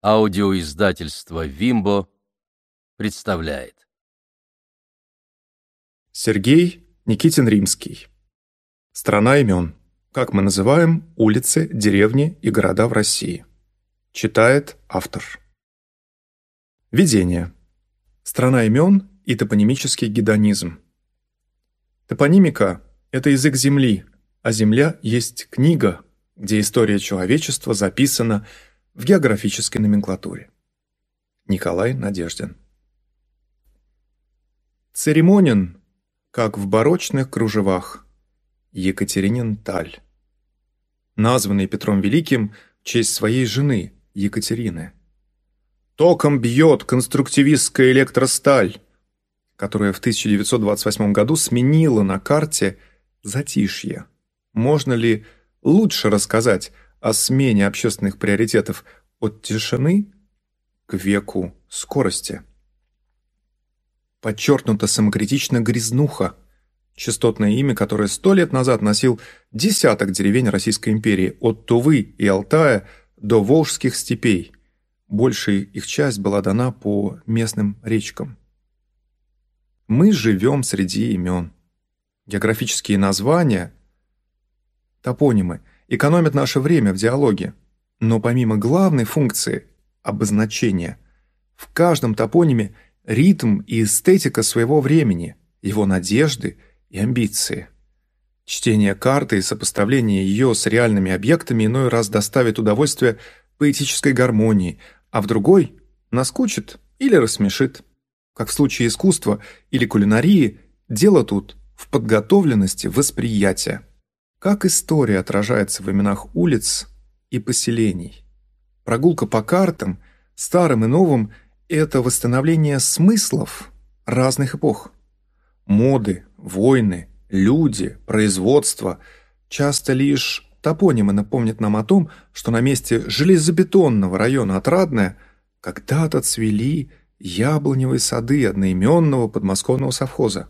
Аудиоиздательство «Вимбо» представляет. Сергей Никитин Римский. Страна имен. Как мы называем улицы, деревни и города в России. Читает автор. Введение. Страна имен и топонимический гедонизм. Топонимика – это язык Земли, а Земля есть книга, где история человечества записана – в географической номенклатуре. Николай Надеждин. Церемонен, как в барочных кружевах, Екатеринин Таль. Названный Петром Великим в честь своей жены Екатерины. Током бьет конструктивистская электросталь, которая в 1928 году сменила на карте затишье. Можно ли лучше рассказать о смене общественных приоритетов от тишины к веку скорости. Подчеркнуто самокритично грязнуха, частотное имя, которое сто лет назад носил десяток деревень Российской империи, от Тувы и Алтая до Волжских степей. Большая их часть была дана по местным речкам. Мы живем среди имен. Географические названия, топонимы – экономят наше время в диалоге. Но помимо главной функции – обозначения, в каждом топониме ритм и эстетика своего времени, его надежды и амбиции. Чтение карты и сопоставление ее с реальными объектами иной раз доставит удовольствие поэтической гармонии, а в другой – наскучит или рассмешит. Как в случае искусства или кулинарии, дело тут в подготовленности восприятия. Как история отражается в именах улиц и поселений? Прогулка по картам, старым и новым – это восстановление смыслов разных эпох. Моды, войны, люди, производство – часто лишь топонимы напомнят нам о том, что на месте железобетонного района Отрадное когда-то цвели яблоневые сады одноименного подмосковного совхоза.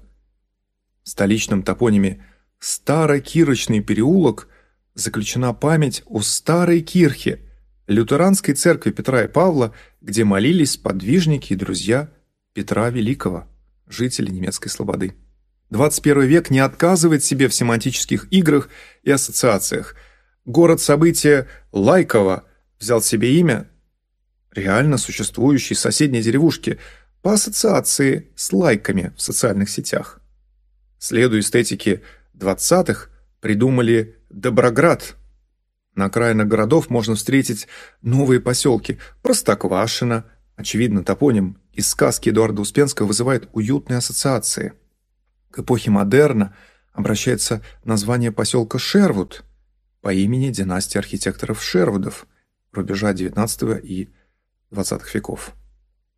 В столичном топониме – Старокирочный переулок заключена память о Старой Кирхе, лютеранской церкви Петра и Павла, где молились подвижники и друзья Петра Великого, жители немецкой слободы. 21 век не отказывает себе в семантических играх и ассоциациях. Город события Лайково взял себе имя реально существующей соседней деревушки по ассоциации с лайками в социальных сетях. Следуя эстетике 20-х придумали Доброград. На окраинах городов можно встретить новые поселки Простоквашино, очевидно, топоним из сказки Эдуарда Успенского вызывает уютные ассоциации. К эпохе модерна обращается название поселка Шервуд по имени династии архитекторов Шервудов рубежа XIX и XX веков.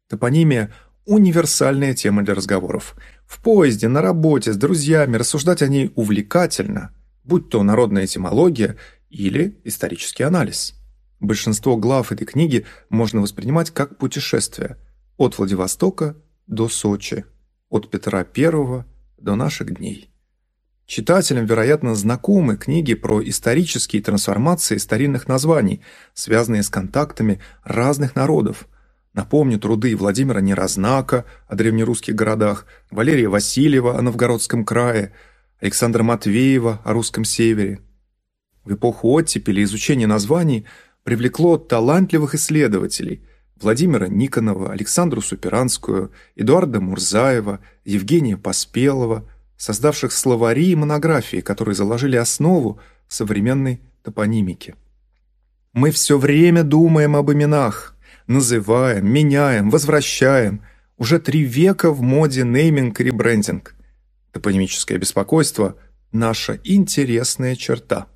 Топонимия универсальная тема для разговоров. В поезде, на работе, с друзьями рассуждать о ней увлекательно, будь то народная этимология или исторический анализ. Большинство глав этой книги можно воспринимать как путешествие от Владивостока до Сочи, от Петра I до наших дней. Читателям, вероятно, знакомы книги про исторические трансформации старинных названий, связанные с контактами разных народов – Напомню труды Владимира Нерознака о древнерусских городах, Валерия Васильева о Новгородском крае, Александра Матвеева о русском севере. В эпоху оттепели изучение названий привлекло талантливых исследователей Владимира Никонова, Александру Суперанскую, Эдуарда Мурзаева, Евгения Поспелова, создавших словари и монографии, которые заложили основу современной топонимики. Мы все время думаем об именах – называем, меняем, возвращаем. Уже три века в моде нейминг и ребрендинг. Топонимическое беспокойство – наша интересная черта.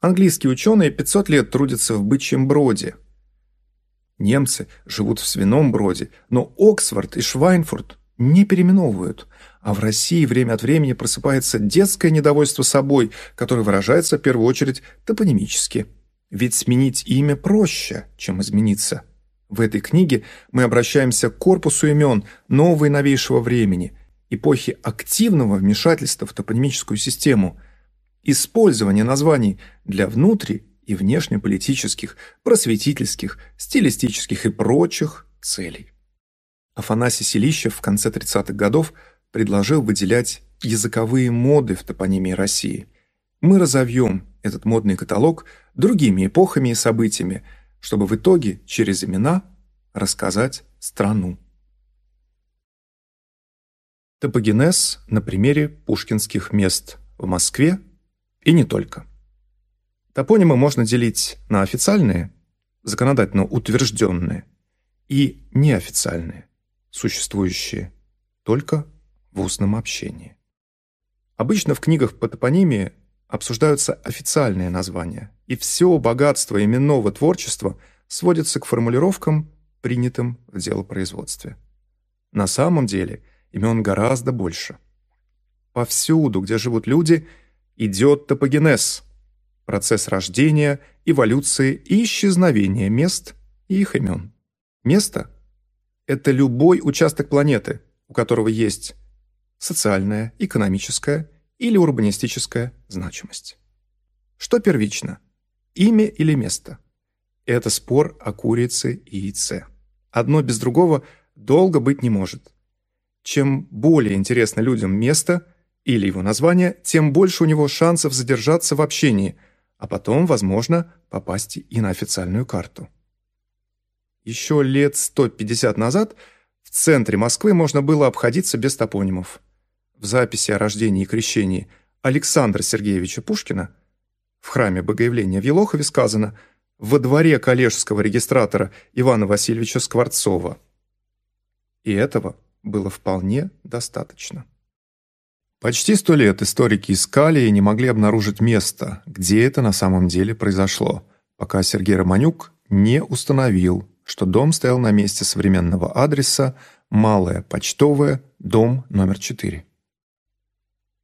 Английские ученые 500 лет трудятся в бычьем броде. Немцы живут в свином броде, но Оксфорд и Швайнфурт не переименовывают, а в России время от времени просыпается детское недовольство собой, которое выражается в первую очередь топонимически. Ведь сменить имя проще, чем измениться. В этой книге мы обращаемся к корпусу имен нового и новейшего времени, эпохи активного вмешательства в топонимическую систему, использования названий для внутри- и внешнеполитических, просветительских, стилистических и прочих целей. Афанасий Селищев в конце 30-х годов предложил выделять языковые моды в топонимии России. Мы разовьем этот модный каталог другими эпохами и событиями, чтобы в итоге через имена рассказать страну. Топогенез на примере пушкинских мест в Москве и не только. Топонимы можно делить на официальные, законодательно утвержденные, и неофициальные, существующие только в устном общении. Обычно в книгах по топонимии обсуждаются официальные названия, и все богатство именного творчества сводится к формулировкам, принятым в делопроизводстве. На самом деле имен гораздо больше. Повсюду, где живут люди, идет топогенез, процесс рождения, эволюции и исчезновения мест и их имен. Место – это любой участок планеты, у которого есть социальная, экономическая или урбанистическая значимость. Что первично? Имя или место? Это спор о курице и яйце. Одно без другого долго быть не может. Чем более интересно людям место или его название, тем больше у него шансов задержаться в общении, а потом, возможно, попасть и на официальную карту. Еще лет 150 назад в центре Москвы можно было обходиться без топонимов в записи о рождении и крещении Александра Сергеевича Пушкина в храме Богоявления в Елохове сказано «во дворе коллежского регистратора Ивана Васильевича Скворцова». И этого было вполне достаточно. Почти сто лет историки искали и не могли обнаружить место, где это на самом деле произошло, пока Сергей Романюк не установил, что дом стоял на месте современного адреса Малая Почтовая, дом номер 4.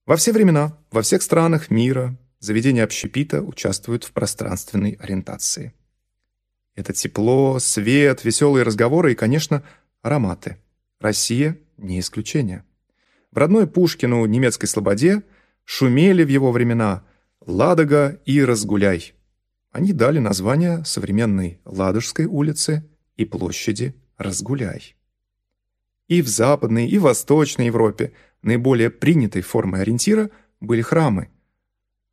Во все времена, во всех странах мира заведения общепита участвуют в пространственной ориентации. Это тепло, свет, веселые разговоры и, конечно, ароматы. Россия не исключение. В родной Пушкину немецкой слободе шумели в его времена Ладога и Разгуляй. Они дали название современной Ладожской улице и площади Разгуляй. И в Западной, и в Восточной Европе Наиболее принятой формой ориентира были храмы.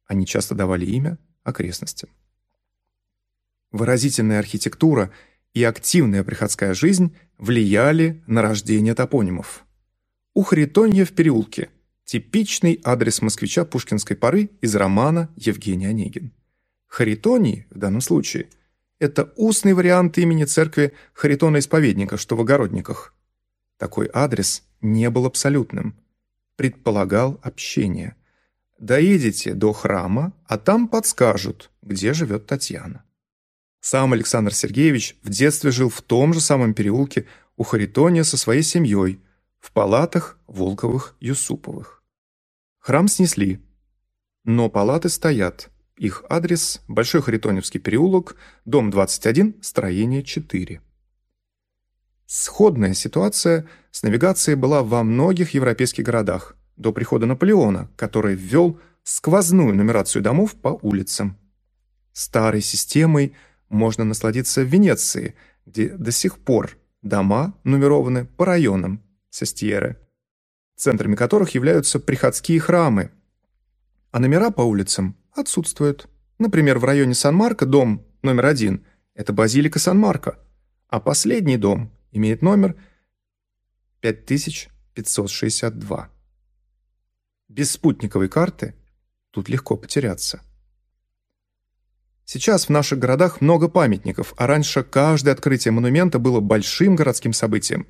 Они часто давали имя окрестностям. Выразительная архитектура и активная приходская жизнь влияли на рождение топонимов. У Харитонья в переулке – типичный адрес москвича пушкинской поры из романа Евгений Онегин. Харитоний в данном случае – это устный вариант имени церкви Харитона-исповедника, что в Огородниках. Такой адрес не был абсолютным предполагал общение. Доедете до храма, а там подскажут, где живет Татьяна. Сам Александр Сергеевич в детстве жил в том же самом переулке у Харитония со своей семьей, в палатах Волковых-Юсуповых. Храм снесли, но палаты стоят. Их адрес – Большой Харитоневский переулок, дом 21, строение 4. Сходная ситуация с навигацией была во многих европейских городах до прихода Наполеона, который ввел сквозную нумерацию домов по улицам. Старой системой можно насладиться в Венеции, где до сих пор дома нумерованы по районам Сестьеры, центрами которых являются приходские храмы, а номера по улицам отсутствуют. Например, в районе Сан-Марко дом номер один – это базилика Сан-Марко, а последний дом имеет номер 5562. Без спутниковой карты тут легко потеряться. Сейчас в наших городах много памятников, а раньше каждое открытие монумента было большим городским событием.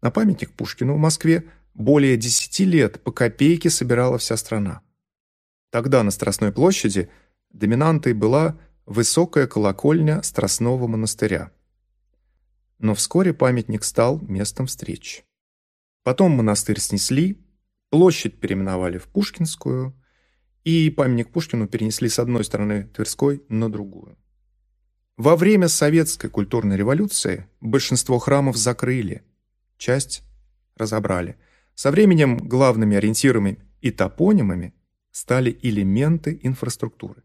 На памятник Пушкину в Москве более 10 лет по копейке собирала вся страна. Тогда на Страстной площади доминантой была высокая колокольня Страстного монастыря но вскоре памятник стал местом встреч. Потом монастырь снесли, площадь переименовали в Пушкинскую, и памятник Пушкину перенесли с одной стороны Тверской на другую. Во время советской культурной революции большинство храмов закрыли, часть разобрали. Со временем главными ориентирами и топонимами стали элементы инфраструктуры.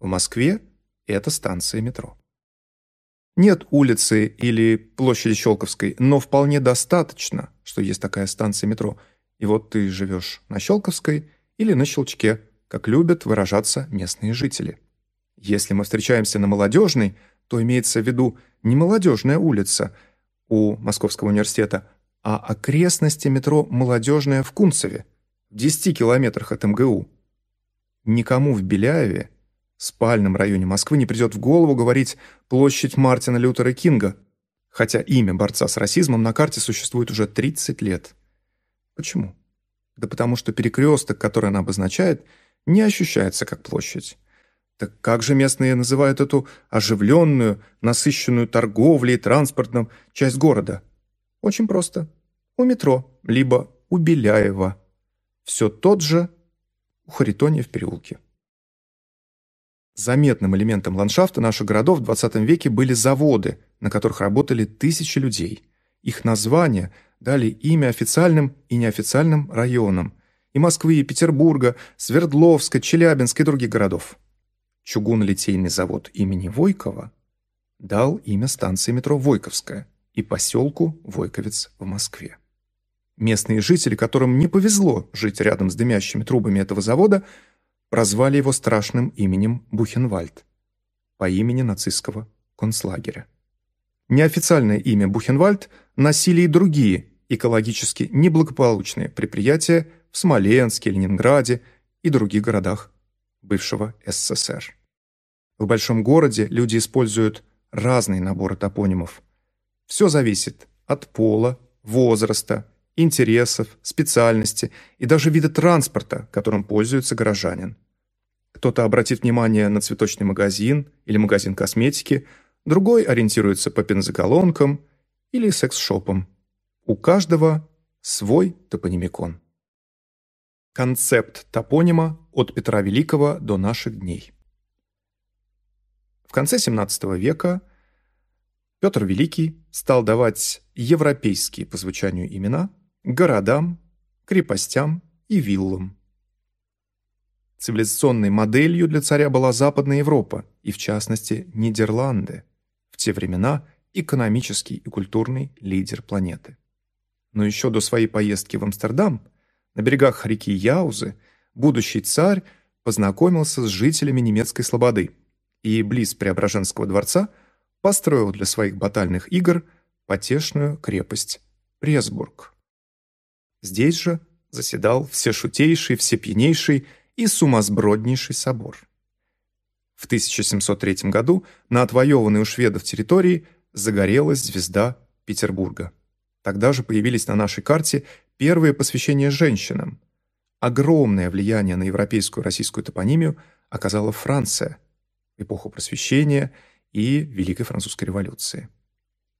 В Москве Это станция метро. Нет улицы или площади Щелковской, но вполне достаточно, что есть такая станция метро. И вот ты живешь на Щелковской или на Щелчке, как любят выражаться местные жители. Если мы встречаемся на Молодежной, то имеется в виду не Молодежная улица у Московского университета, а окрестности метро Молодежная в Кунцеве, в 10 километрах от МГУ. Никому в Беляеве спальном районе Москвы не придет в голову говорить «площадь Мартина Лютера Кинга», хотя имя борца с расизмом на карте существует уже 30 лет. Почему? Да потому что перекресток, который она обозначает, не ощущается как площадь. Так как же местные называют эту оживленную, насыщенную торговлей и транспортом часть города? Очень просто. У метро, либо у Беляева. Все тот же у Харитония в переулке. Заметным элементом ландшафта наших городов в 20 веке были заводы, на которых работали тысячи людей. Их названия дали имя официальным и неофициальным районам – и Москвы, и Петербурга, Свердловска, Челябинска и других городов. Чугунолитейный завод имени Войкова дал имя станции метро Войковская и поселку Войковец в Москве. Местные жители, которым не повезло жить рядом с дымящими трубами этого завода, прозвали его страшным именем Бухенвальд по имени нацистского концлагеря. Неофициальное имя Бухенвальд носили и другие экологически неблагополучные предприятия в Смоленске, Ленинграде и других городах бывшего СССР. В большом городе люди используют разные наборы топонимов. Все зависит от пола, возраста, интересов, специальности и даже вида транспорта, которым пользуется горожанин. Кто-то обратит внимание на цветочный магазин или магазин косметики, другой ориентируется по бензоколонкам или секс-шопам. У каждого свой топонимикон. Концепт топонима от Петра Великого до наших дней. В конце XVII века Петр Великий стал давать европейские по звучанию имена городам, крепостям и виллам. Цивилизационной моделью для царя была Западная Европа, и в частности Нидерланды, в те времена экономический и культурный лидер планеты. Но еще до своей поездки в Амстердам, на берегах реки Яузы, будущий царь познакомился с жителями немецкой слободы и близ Преображенского дворца построил для своих батальных игр потешную крепость Пресбург. Здесь же заседал всешутейший, всепьянейший и сумасброднейший собор. В 1703 году на отвоеванной у шведов территории загорелась звезда Петербурга. Тогда же появились на нашей карте первые посвящения женщинам. Огромное влияние на европейскую российскую топонимию оказала Франция в эпоху Просвещения и Великой Французской революции.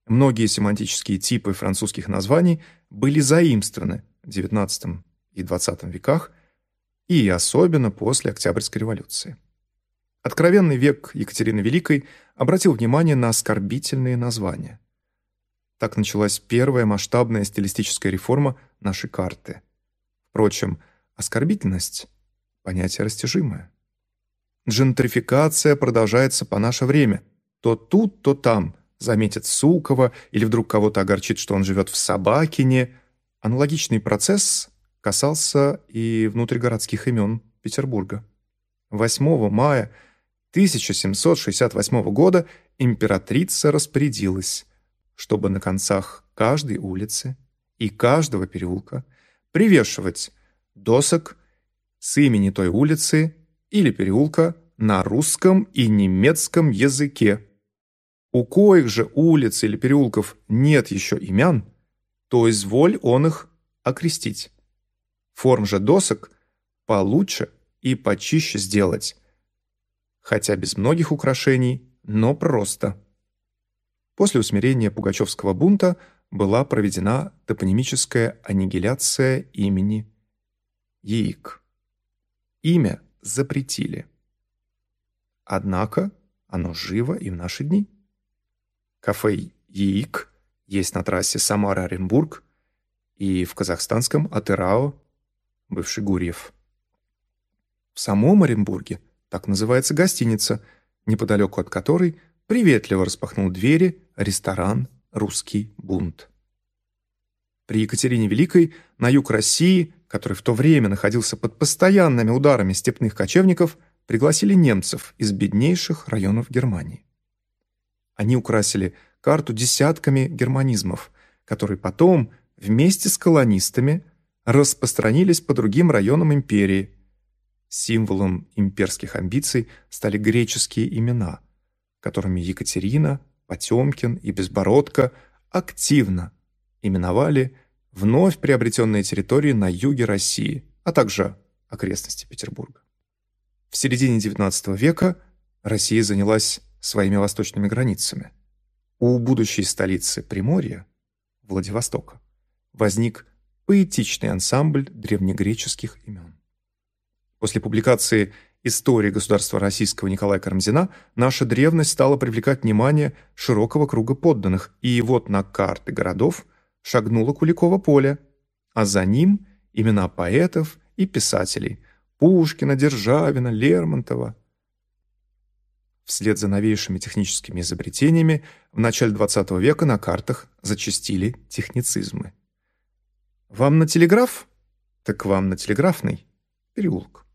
Многие семантические типы французских названий были заимствованы в XIX и XX веках – и особенно после Октябрьской революции. Откровенный век Екатерины Великой обратил внимание на оскорбительные названия. Так началась первая масштабная стилистическая реформа нашей карты. Впрочем, оскорбительность – понятие растяжимое. Джентрификация продолжается по наше время. То тут, то там заметит Сукова или вдруг кого-то огорчит, что он живет в Собакине. Аналогичный процесс касался и внутригородских имен Петербурга. 8 мая 1768 года императрица распорядилась, чтобы на концах каждой улицы и каждого переулка привешивать досок с имени той улицы или переулка на русском и немецком языке. У коих же улиц или переулков нет еще имен, то изволь он их окрестить. Форм же досок получше и почище сделать. Хотя без многих украшений, но просто. После усмирения Пугачевского бунта была проведена топонимическая аннигиляция имени Яик. Имя запретили. Однако оно живо и в наши дни. Кафе Яик есть на трассе Самара-Оренбург и в казахстанском Атырао бывший Гурьев. В самом Оренбурге так называется гостиница, неподалеку от которой приветливо распахнул двери ресторан «Русский бунт». При Екатерине Великой на юг России, который в то время находился под постоянными ударами степных кочевников, пригласили немцев из беднейших районов Германии. Они украсили карту десятками германизмов, которые потом вместе с колонистами распространились по другим районам империи. Символом имперских амбиций стали греческие имена, которыми Екатерина, Потемкин и Безбородко активно именовали вновь приобретенные территории на юге России, а также окрестности Петербурга. В середине XIX века Россия занялась своими восточными границами. У будущей столицы Приморья, Владивостока, возник поэтичный ансамбль древнегреческих имен. После публикации «Истории государства российского» Николая Карамзина наша древность стала привлекать внимание широкого круга подданных, и вот на карты городов шагнуло Куликово поле, а за ним имена поэтов и писателей Пушкина, Державина, Лермонтова. Вслед за новейшими техническими изобретениями в начале XX века на картах зачастили техницизмы. Вам на телеграф? Так вам на телеграфный переулок.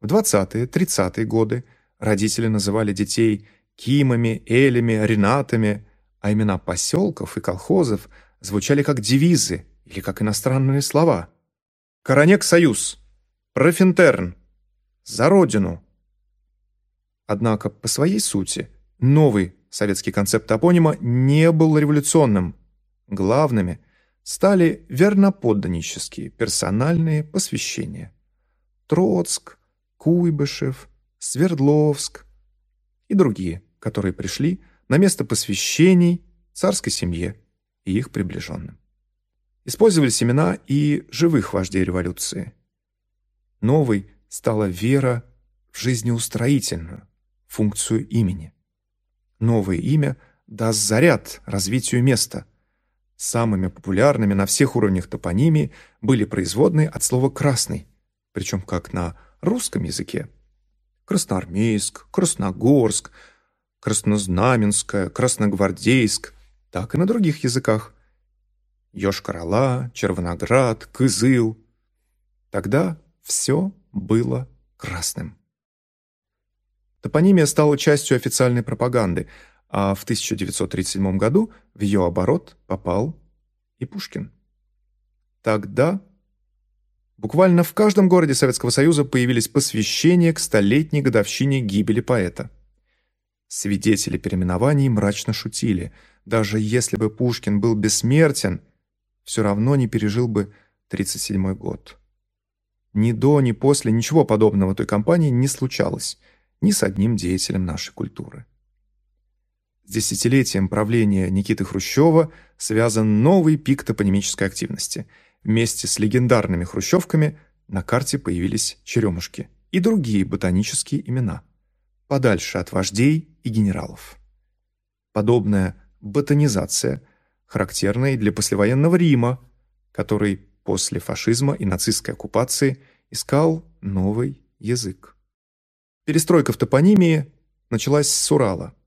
В 20-е, 30-е годы родители называли детей Кимами, Элями, Ренатами, а имена поселков и колхозов звучали как девизы или как иностранные слова. «Коронек Союз», «Профинтерн», «За Родину». Однако по своей сути новый советский концепт топонима не был революционным. Главными стали верноподданнические персональные посвящения. Троцк, Куйбышев, Свердловск и другие, которые пришли на место посвящений царской семье и их приближенным. Использовались имена и живых вождей революции. Новой стала вера в жизнеустроительную функцию имени. Новое имя даст заряд развитию места – Самыми популярными на всех уровнях топонимии были производные от слова «красный», причем как на русском языке. Красноармейск, Красногорск, Краснознаменская, Красногвардейск, так и на других языках. Йошкар-Ола, Червоноград, Кызыл. Тогда все было красным. Топонимия стала частью официальной пропаганды – а в 1937 году в ее оборот попал и Пушкин. Тогда буквально в каждом городе Советского Союза появились посвящения к столетней годовщине гибели поэта. Свидетели переименований мрачно шутили. Даже если бы Пушкин был бессмертен, все равно не пережил бы 37 год. Ни до, ни после ничего подобного той кампании не случалось ни с одним деятелем нашей культуры. С десятилетием правления Никиты Хрущева связан новый пик топонимической активности. Вместе с легендарными хрущевками на карте появились черемушки и другие ботанические имена, подальше от вождей и генералов. Подобная ботанизация характерна и для послевоенного Рима, который после фашизма и нацистской оккупации искал новый язык. Перестройка в топонимии началась с Урала –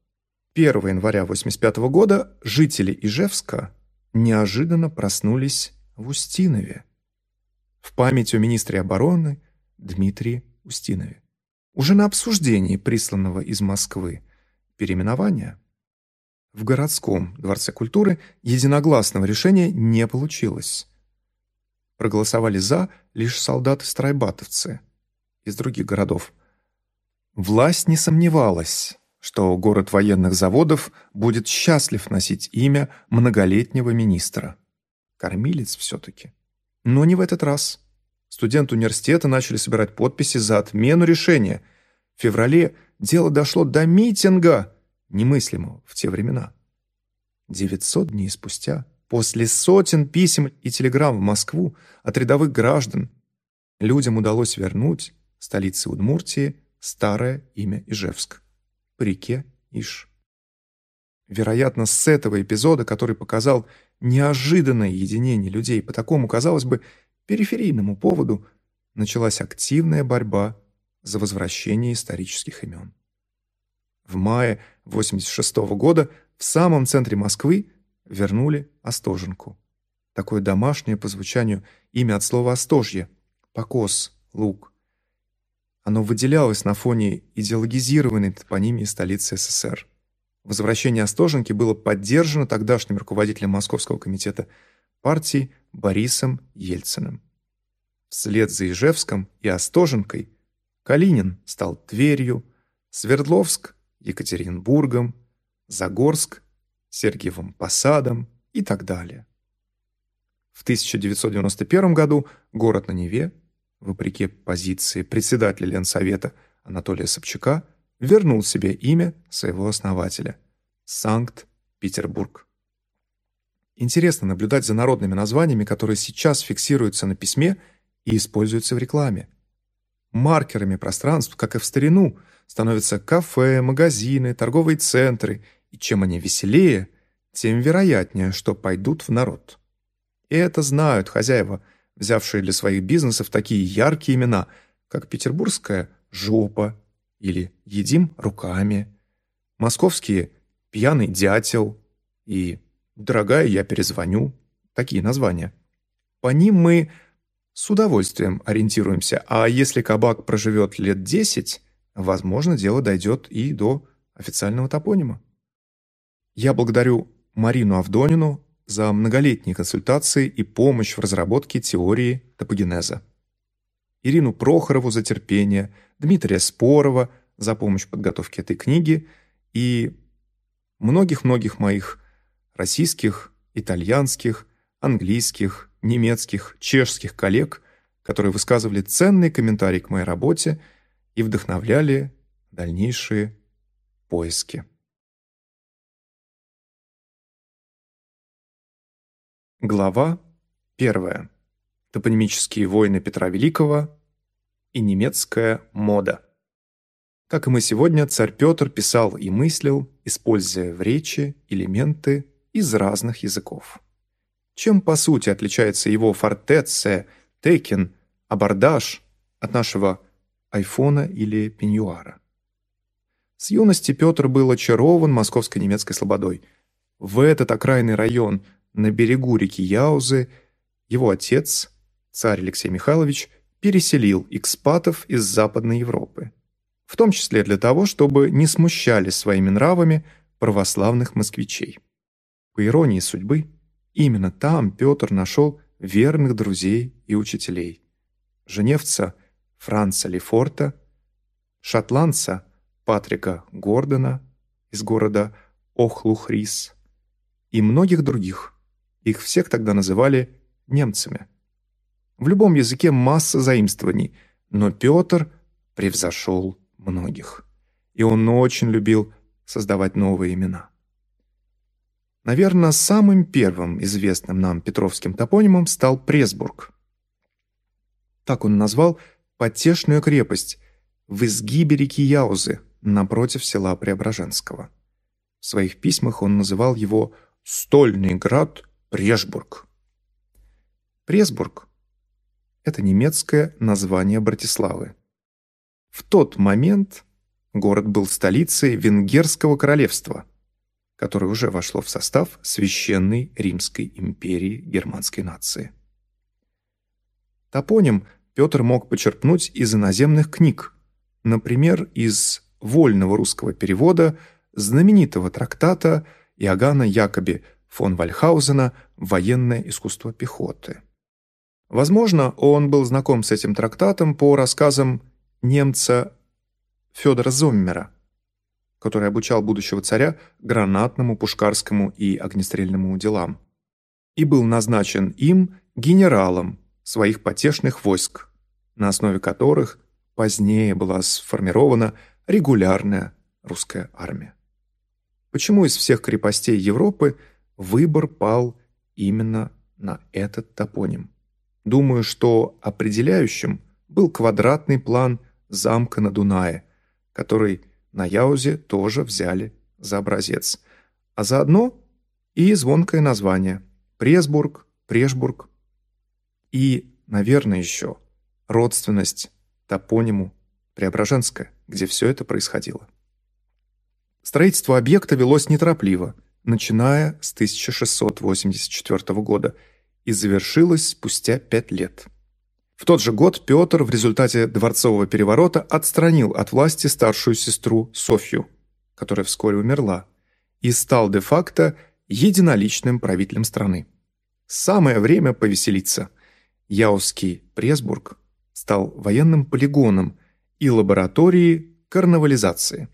1 января 1985 года жители Ижевска неожиданно проснулись в Устинове в память о министре обороны Дмитрии Устинове. Уже на обсуждении присланного из Москвы переименования в городском дворце культуры единогласного решения не получилось. Проголосовали «за» лишь солдаты-страйбатовцы из других городов. Власть не сомневалась, что город военных заводов будет счастлив носить имя многолетнего министра. Кормилец все-таки. Но не в этот раз. Студенты университета начали собирать подписи за отмену решения. В феврале дело дошло до митинга, немыслимого в те времена. 900 дней спустя, после сотен писем и телеграмм в Москву от рядовых граждан, людям удалось вернуть столице Удмуртии старое имя Ижевск по реке Иш. Вероятно, с этого эпизода, который показал неожиданное единение людей по такому, казалось бы, периферийному поводу, началась активная борьба за возвращение исторических имен. в мае 86 года в самом центре Москвы вернули Остоженку. Такое домашнее по звучанию имя от слова «остожье» — покос, лук. Оно выделялось на фоне идеологизированной топонимии столицы СССР. Возвращение Остоженки было поддержано тогдашним руководителем Московского комитета партии Борисом Ельциным. Вслед за Ижевском и Остоженкой Калинин стал Тверью, Свердловск – Екатеринбургом, Загорск – Сергиевым Посадом и так далее. В 1991 году город на Неве, вопреки позиции председателя Ленсовета Анатолия Собчака, вернул себе имя своего основателя – Санкт-Петербург. Интересно наблюдать за народными названиями, которые сейчас фиксируются на письме и используются в рекламе. Маркерами пространств, как и в старину, становятся кафе, магазины, торговые центры, и чем они веселее, тем вероятнее, что пойдут в народ. И это знают хозяева, взявшие для своих бизнесов такие яркие имена, как петербургская «жопа» или «едим руками», московские «пьяный дятел» и «дорогая, я перезвоню» — такие названия. По ним мы с удовольствием ориентируемся, а если кабак проживет лет 10, возможно, дело дойдет и до официального топонима. Я благодарю Марину Авдонину за многолетние консультации и помощь в разработке теории топогенеза. Ирину Прохорову за терпение, Дмитрия Спорова за помощь в подготовке этой книги и многих-многих моих российских, итальянских, английских, немецких, чешских коллег, которые высказывали ценные комментарии к моей работе и вдохновляли дальнейшие поиски. Глава 1. Топонимические войны Петра Великого и немецкая мода. Как и мы сегодня, царь Петр писал и мыслил, используя в речи элементы из разных языков. Чем по сути отличается его фортеция, текин, абордаж от нашего айфона или пеньюара? С юности Петр был очарован московской немецкой слободой. В этот окраинный район – на берегу реки Яузы его отец, царь Алексей Михайлович, переселил экспатов из Западной Европы, в том числе для того, чтобы не смущали своими нравами православных москвичей. По иронии судьбы, именно там Петр нашел верных друзей и учителей. Женевца Франца Лефорта, шотландца Патрика Гордона из города Охлухрис и многих других – их всех тогда называли немцами. В любом языке масса заимствований, но Петр превзошел многих. И он очень любил создавать новые имена. Наверное, самым первым известным нам петровским топонимом стал Пресбург. Так он назвал потешную крепость в изгибе реки Яузы напротив села Преображенского. В своих письмах он называл его «стольный град Прешбург. Пресбург – это немецкое название Братиславы. В тот момент город был столицей Венгерского королевства, которое уже вошло в состав Священной Римской империи германской нации. Топоним Петр мог почерпнуть из иноземных книг, например, из вольного русского перевода знаменитого трактата Иоганна Якоби – фон Вальхаузена «Военное искусство пехоты». Возможно, он был знаком с этим трактатом по рассказам немца Федора Зоммера, который обучал будущего царя гранатному, пушкарскому и огнестрельному делам, и был назначен им генералом своих потешных войск, на основе которых позднее была сформирована регулярная русская армия. Почему из всех крепостей Европы выбор пал именно на этот топоним. Думаю, что определяющим был квадратный план замка на Дунае, который на Яузе тоже взяли за образец, а заодно и звонкое название Пресбург, Прешбург и, наверное, еще родственность топониму Преображенская, где все это происходило. Строительство объекта велось неторопливо, начиная с 1684 года и завершилось спустя пять лет. В тот же год Петр в результате дворцового переворота отстранил от власти старшую сестру Софью, которая вскоре умерла, и стал де-факто единоличным правителем страны. Самое время повеселиться. Яузский Пресбург стал военным полигоном и лабораторией карнавализации.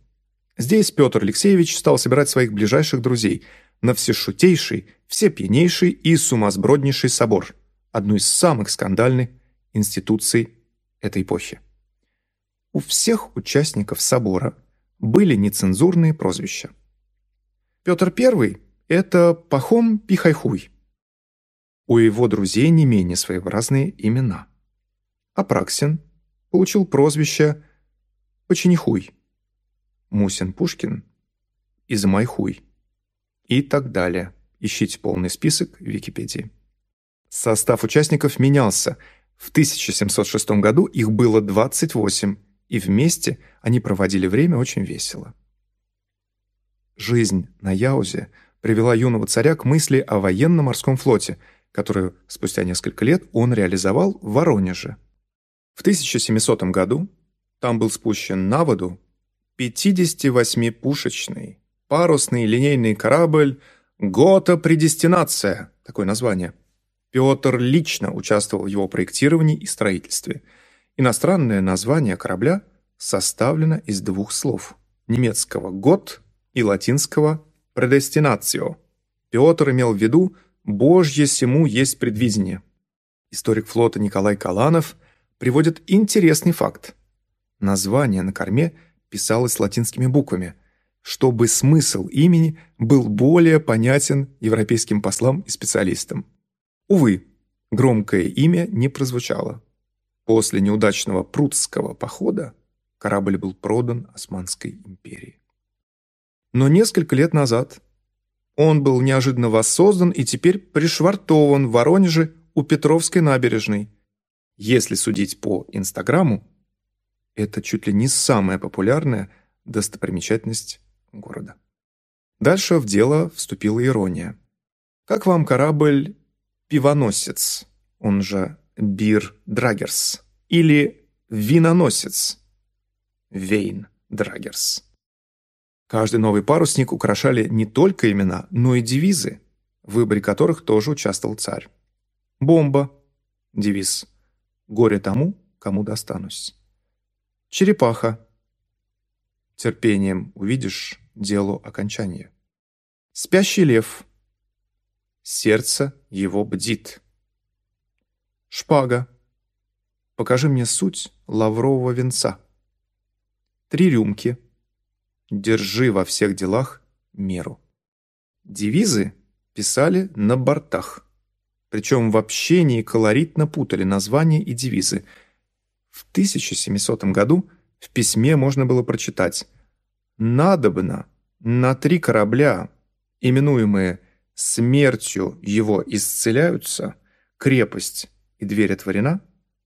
Здесь Петр Алексеевич стал собирать своих ближайших друзей на всешутейший, всепьянейший и сумасброднейший собор, одну из самых скандальных институций этой эпохи. У всех участников собора были нецензурные прозвища. Петр I – это Пахом Пихайхуй. У его друзей не менее своеобразные имена. Апраксин получил прозвище Поченихуй, Мусин Пушкин – Измайхуй и так далее. Ищите полный список в Википедии. Состав участников менялся – в 1706 году их было 28, и вместе они проводили время очень весело. Жизнь на Яузе привела юного царя к мысли о военно-морском флоте, которую спустя несколько лет он реализовал в Воронеже. В 1700 году там был спущен на воду 58-пушечный парусный линейный корабль «Гота Предестинация», такое название – Петр лично участвовал в его проектировании и строительстве. Иностранное название корабля составлено из двух слов – немецкого «год» и латинского «предестинацио». Петр имел в виду «Божье сему есть предвидение». Историк флота Николай Каланов приводит интересный факт. Название на корме писалось латинскими буквами, чтобы смысл имени был более понятен европейским послам и специалистам. Увы, громкое имя не прозвучало. После неудачного прудского похода корабль был продан Османской империи. Но несколько лет назад он был неожиданно воссоздан и теперь пришвартован в Воронеже у Петровской набережной. Если судить по Инстаграму, это чуть ли не самая популярная достопримечательность города. Дальше в дело вступила ирония. Как вам корабль пивоносец, он же бир драгерс, или виноносец, вейн драгерс. Каждый новый парусник украшали не только имена, но и девизы, в выборе которых тоже участвовал царь. Бомба – девиз «Горе тому, кому достанусь». Черепаха – терпением увидишь делу окончания. Спящий лев – Сердце его бдит. Шпага. Покажи мне суть лаврового венца. Три рюмки. Держи во всех делах меру. Девизы писали на бортах. Причем в общении колоритно путали названия и девизы. В 1700 году в письме можно было прочитать «Надобно на три корабля, именуемые смертью его исцеляются, крепость и дверь отворена,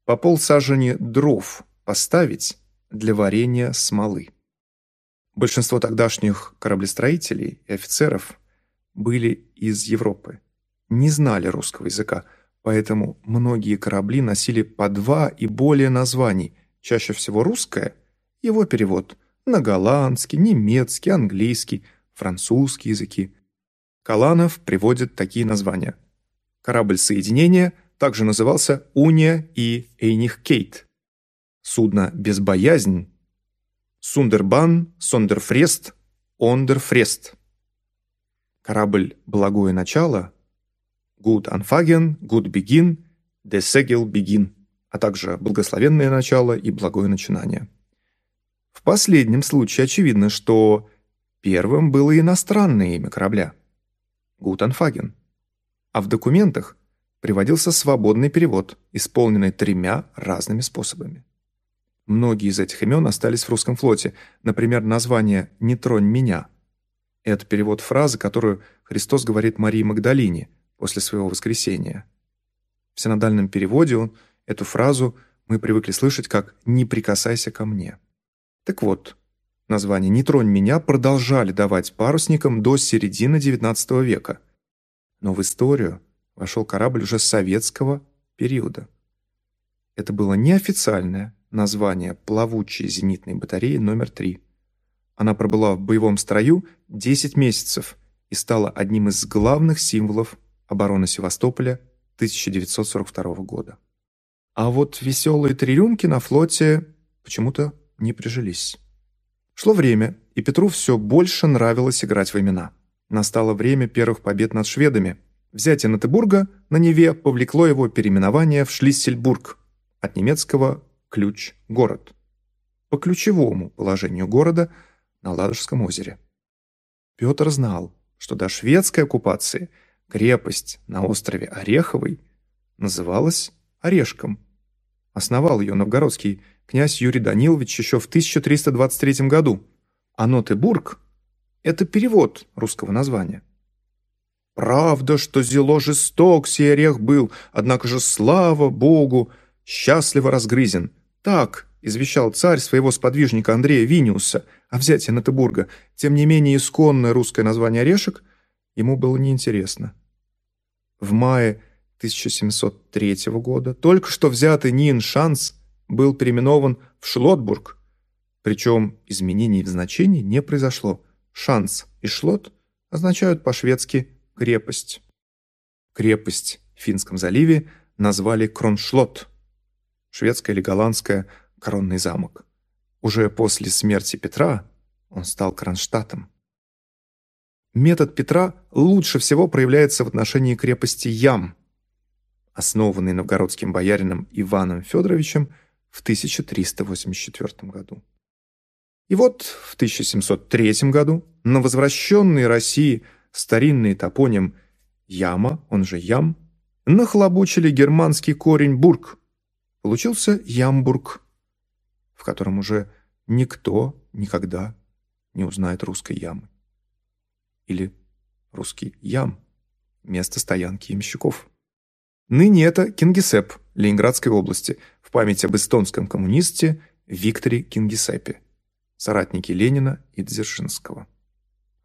по полсажени дров поставить для варения смолы. Большинство тогдашних кораблестроителей и офицеров были из Европы, не знали русского языка, поэтому многие корабли носили по два и более названий, чаще всего русское, его перевод на голландский, немецкий, английский, французский языки – Каланов приводит такие названия. Корабль соединения также назывался «Уния» и «Эйнихкейт». Судно «Безбоязнь» «Сундербан», «Сондерфрест», «Ондерфрест». Корабль «Благое начало» «Гуд Анфаген», «Гуд Бегин», «Де Сегел Бегин», а также «Благословенное начало» и «Благое начинание». В последнем случае очевидно, что первым было иностранное имя корабля – Гутенфаген. А в документах приводился свободный перевод, исполненный тремя разными способами. Многие из этих имен остались в русском флоте, например, название «Не тронь меня». Это перевод фразы, которую Христос говорит Марии Магдалине после своего воскресения. В синодальном переводе он эту фразу мы привыкли слышать как «не прикасайся ко мне». Так вот, Название «Не тронь меня» продолжали давать парусникам до середины XIX века. Но в историю вошел корабль уже советского периода. Это было неофициальное название плавучей зенитной батареи номер 3. Она пробыла в боевом строю 10 месяцев и стала одним из главных символов обороны Севастополя 1942 года. А вот веселые три рюмки на флоте почему-то не прижились. Шло время, и Петру все больше нравилось играть в имена. Настало время первых побед над шведами. Взятие Натебурга на Неве повлекло его переименование в Шлиссельбург, от немецкого «ключ – город», по ключевому положению города на Ладожском озере. Петр знал, что до шведской оккупации крепость на острове Ореховый называлась Орешком. Основал ее новгородский князь Юрий Данилович еще в 1323 году, а Нотебург – это перевод русского названия. «Правда, что зело жесток сей орех был, однако же слава Богу, счастливо разгрызен. Так извещал царь своего сподвижника Андрея Виниуса о взятии Нотебурга. Тем не менее, исконное русское название орешек ему было неинтересно. В мае 1703 года только что взятый Нин-Шанс был переименован в Шлотбург, причем изменений в значении не произошло. Шанс и Шлот означают по-шведски «крепость». Крепость в Финском заливе назвали Кроншлот, шведская или голландская коронный замок. Уже после смерти Петра он стал Кронштадтом. Метод Петра лучше всего проявляется в отношении крепости Ям, основанной новгородским боярином Иваном Федоровичем в 1384 году. И вот в 1703 году на возвращенной России старинный топоним Яма, он же Ям, нахлобучили германский корень «бург». Получился Ямбург, в котором уже никто никогда не узнает русской ямы. Или русский ям, место стоянки ямщиков. Ныне это Кингисепп Ленинградской области в память об эстонском коммунисте Викторе Кингисеппе, соратнике Ленина и Дзержинского.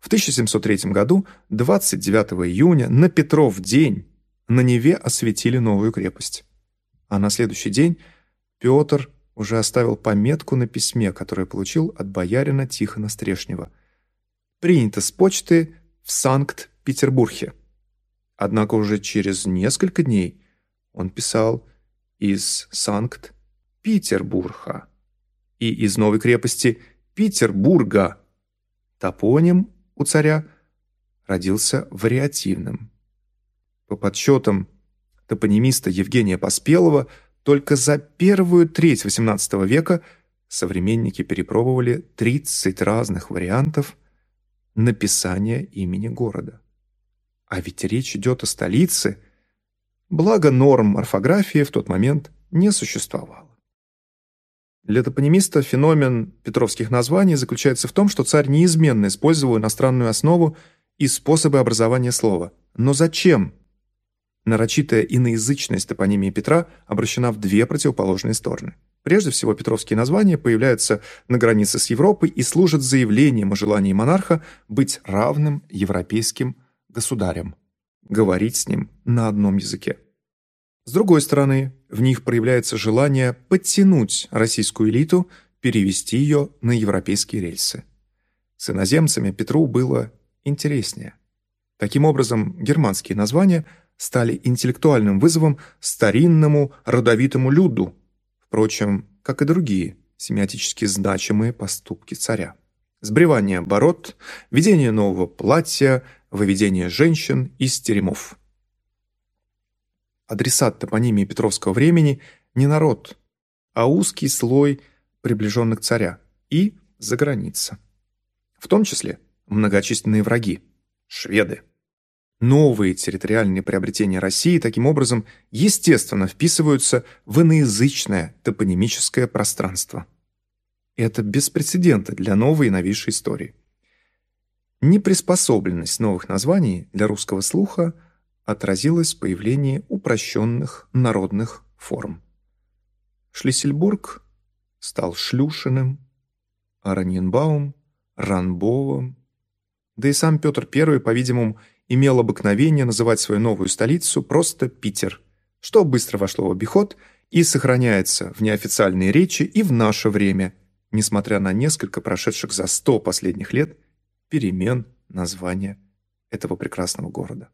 В 1703 году, 29 июня, на Петров день, на Неве осветили новую крепость. А на следующий день Петр уже оставил пометку на письме, которое получил от боярина Тихона Стрешнева. Принято с почты в Санкт-Петербурге. Однако уже через несколько дней он писал из Санкт-Петербурга и из новой крепости Петербурга. Топоним у царя родился вариативным. По подсчетам топонимиста Евгения Поспелого, только за первую треть XVIII века современники перепробовали 30 разных вариантов написания имени города. А ведь речь идет о столице, благо норм орфографии в тот момент не существовало. Для топонимиста феномен петровских названий заключается в том, что царь неизменно использовал иностранную основу и способы образования слова. Но зачем? Нарочитая иноязычность топонимии Петра обращена в две противоположные стороны. Прежде всего, петровские названия появляются на границе с Европой и служат заявлением о желании монарха быть равным европейским государям, говорить с ним на одном языке. С другой стороны, в них проявляется желание подтянуть российскую элиту, перевести ее на европейские рельсы. С иноземцами Петру было интереснее. Таким образом, германские названия – стали интеллектуальным вызовом старинному родовитому люду, впрочем, как и другие семиотически значимые поступки царя. Сбривание бород, введение нового платья, выведение женщин из теремов. Адресат топонимии Петровского времени не народ, а узкий слой приближенных царя и заграница. В том числе многочисленные враги – шведы. Новые территориальные приобретения России таким образом естественно вписываются в иноязычное топонимическое пространство. Это беспрецедентно для новой и новейшей истории. Неприспособленность новых названий для русского слуха отразилась в появлении упрощенных народных форм. Шлиссельбург стал Шлюшиным, а Ранбовым. Да и сам Петр I, по-видимому, имел обыкновение называть свою новую столицу просто Питер, что быстро вошло в обиход и сохраняется в неофициальной речи и в наше время, несмотря на несколько прошедших за сто последних лет перемен названия этого прекрасного города.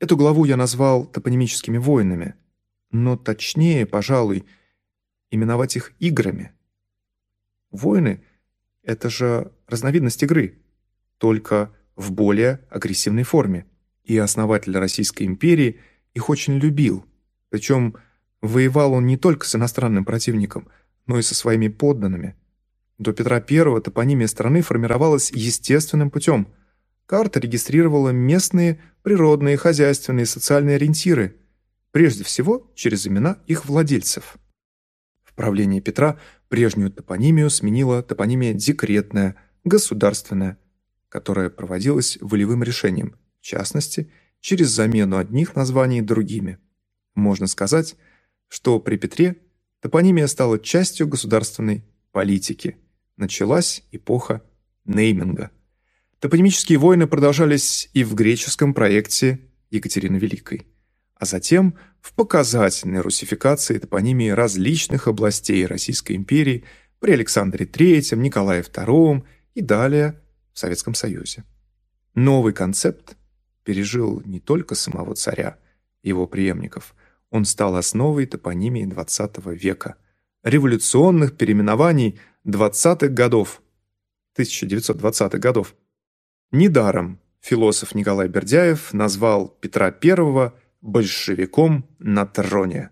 Эту главу я назвал топонимическими войнами, но точнее, пожалуй, именовать их играми. Войны — это же разновидность игры, только в более агрессивной форме. И основатель Российской империи их очень любил. Причем воевал он не только с иностранным противником, но и со своими подданными. До Петра I топонимия страны формировалась естественным путем. Карта регистрировала местные природные, хозяйственные, социальные ориентиры, прежде всего через имена их владельцев. В правлении Петра прежнюю топонимию сменила топонимия декретная, государственная, которая проводилась волевым решением, в частности, через замену одних названий другими. Можно сказать, что при Петре топонимия стала частью государственной политики. Началась эпоха нейминга. Топонимические войны продолжались и в греческом проекте Екатерины Великой, а затем в показательной русификации топонимии различных областей Российской империи при Александре III, Николае II и далее в Советском Союзе. Новый концепт пережил не только самого царя и его преемников, он стал основой топонимии XX века, революционных переименований 20-х годов, 1920-х годов. Недаром философ Николай Бердяев назвал Петра I большевиком на троне.